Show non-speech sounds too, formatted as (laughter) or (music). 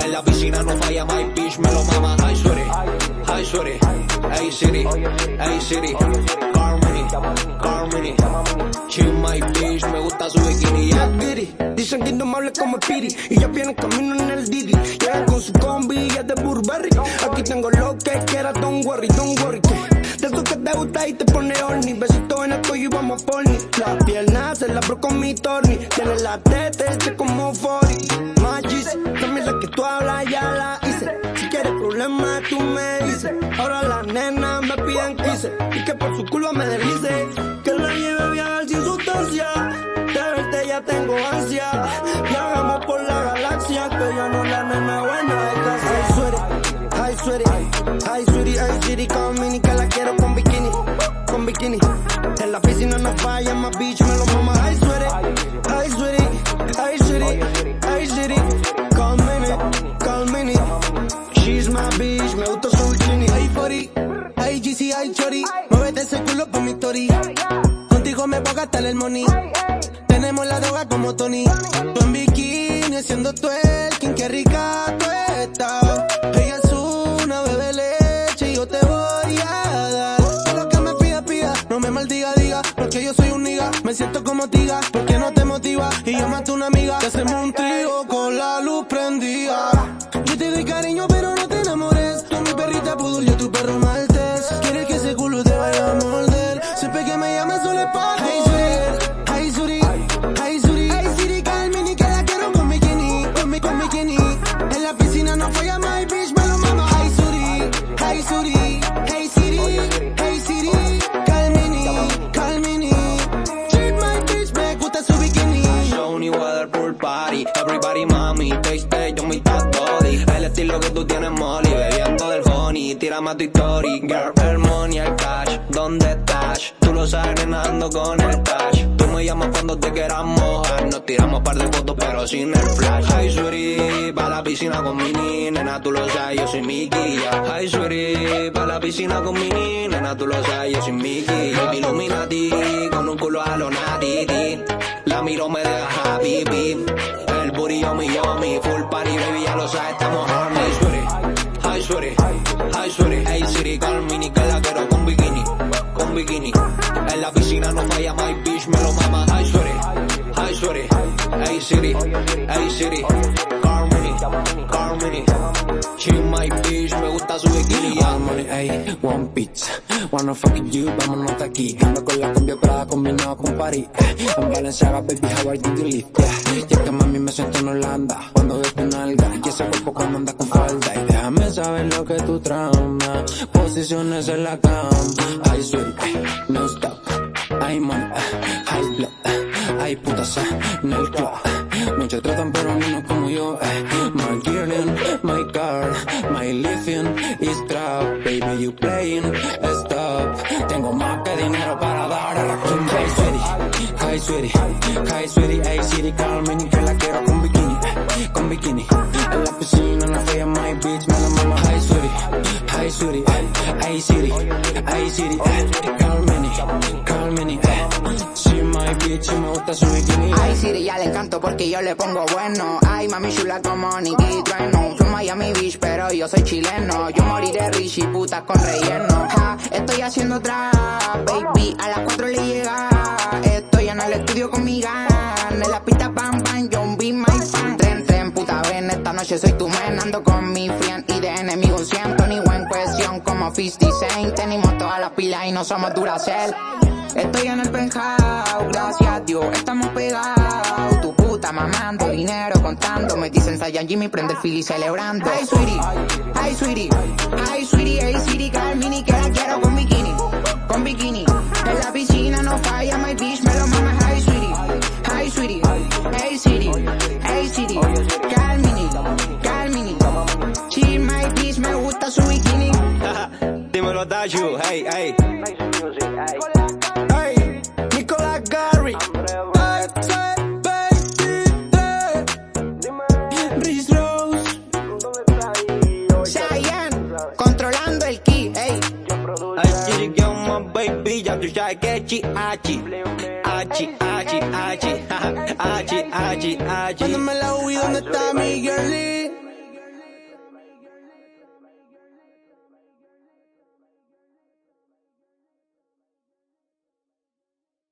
En la piscina no falla, my bitch, me lo mama, hi, sweaty, hi, sweaty, hey, City, hey, City, Carmini, Carmini. She my bitch, me gusta su bikini, yeah. Diddy. Dicen que indomable como Piri. Y ya vienen camino en el Diddy Llegan con su combi es de Burberry. Aquí tengo lo que quiera, don't worry, don't worry gusta y te pone horny. Besito en el cuello y vamos por ni La pierna se la abro con mi torni. Tiene la teta hecha como 40 Magis, también la que tú hablas ya la hice. Si quieres problemas tú me dices. Ahora las nenas me piden quise Y que por su culpa me deslice. Que la lleve a viajar sin sustancia. De verte ya tengo ansia. Viajamos por la galaxia, que yo no la nena buena. De. Ay, sweetie, ay, sweetie, ay, sweetie, Piscina no falla, más bitch me lo mama. Ay, sweetie, ay, sweetie, ay, sweetie, ay, sweetie, con mini, con mini. She's my bitch, me gusta su bikini. Ay, 40, ay, GC, ay, chori, muévete ese culo por mi story. Contigo me voy a gastar el money. Tenemos la droga como Tony. Tú en bikini haciendo twerking, qué rica tiga. Porque no te motiva y yo mato una amiga. Que hacemos un trío con la luz prendida. Yo te doy cariño, pero no te enamores. Tú mi perrita pudul, yo tu perro maltés. Pool Party, everybody mami, taste yo mi body. El estilo que tú tienes, Molly, bebiendo del honey, tira más tu story. Girl, el money, el cash, ¿dónde estás? Tú lo sabes, nadando con el cash. Tú me llamas cuando te quieras mojar, nos tiramos par de fotos pero sin el flash. Hi, sweetie, pa' la piscina con mi nena, tú lo sabes, yo soy Mickey, yeah. Hi, sweetie, pa' la piscina con mi nena, tú lo sabes, yo soy Mickey. Baby Illuminati, con un culo a lo natty, la miro, me deja happy, El booty yummy yummy, full party, baby, ya lo sabes, estamos horny. Hi, sweetie, hi, sweetie, hi, sweetie, hey, city, Carmini, que la quiero con bikini, con bikini. En la piscina no falla, my bitch, me lo mama. Hi, sweetie, hi, sweetie, hey, city, hey, city, Carmini, Carmini. She my bitch, me gusta su bikini, ayy, one pizza. Wanna fuck you, vámonos de aquí. Ando con la cumbia prada combinado con París. Eh. En Valenciaga, baby, how are you live? Yeah. Y es que mami me siento en Holanda. Cuando veo tu nalga. Y ese cuerpo cuando anda con falda. Y déjame saber lo que tú trama. Posiciones en la cama. Ay, sweet, eh, no stop. Ay, man, eh, high blood. eh. Ay, putas, eh, en el club. eh. Muchos tratan, pero ninguno como yo. Trap. Baby, you playing, stop. Tengo más que dinero para dar a la cumbia. Hi, sweetie, hi, sweetie, hi, sweetie, hey, city, Carmen, que la quiero con bikini, con bikini. En la piscina, no fría, my bitch, me la mama. Hi, sweetie, hi, sweetie, hey, city, hey, city, Carmen, Carmen, eh. She my bitch, me gusta su bikini. Ay, Siri, ya le encanto porque yo le pongo bueno. Ay, mami chula como Nicky Trueno. Miami Beach, pero yo soy chileno. Yo moriré rich y puta con relleno. Estoy haciendo trap, baby. A las 4 le llega. Estoy en el estudio con mi gan. En la pista bam bam, John be my fan. Tren, tren, puta ven, esta noche soy tu man. Ando con mi friend y de enemigo siento ni buen cuestión como 50 Cent. Tenemos todas las pilas y no somos Duracell. Estoy en el penthouse, gracias a Dios, estamos pegados. Mamando dinero contando. Me dicen Sayan Jimmy, prende el fili celebrando. Hey sweetie, hey sweetie, hey sweetie, hey city, Carmini, que la quiero con bikini, con bikini. En la piscina no falla, my bitch, me lo mama. Hey sweetie, hey sweetie, hey city, hey city, Carmini, Carmini. She my bitch, me gusta su bikini. (laughs) y ya tú sabes que chi, achi. Achi, achi, achi, achi, achi, achi. Mándame la UI, ¿dónde está mi girlie?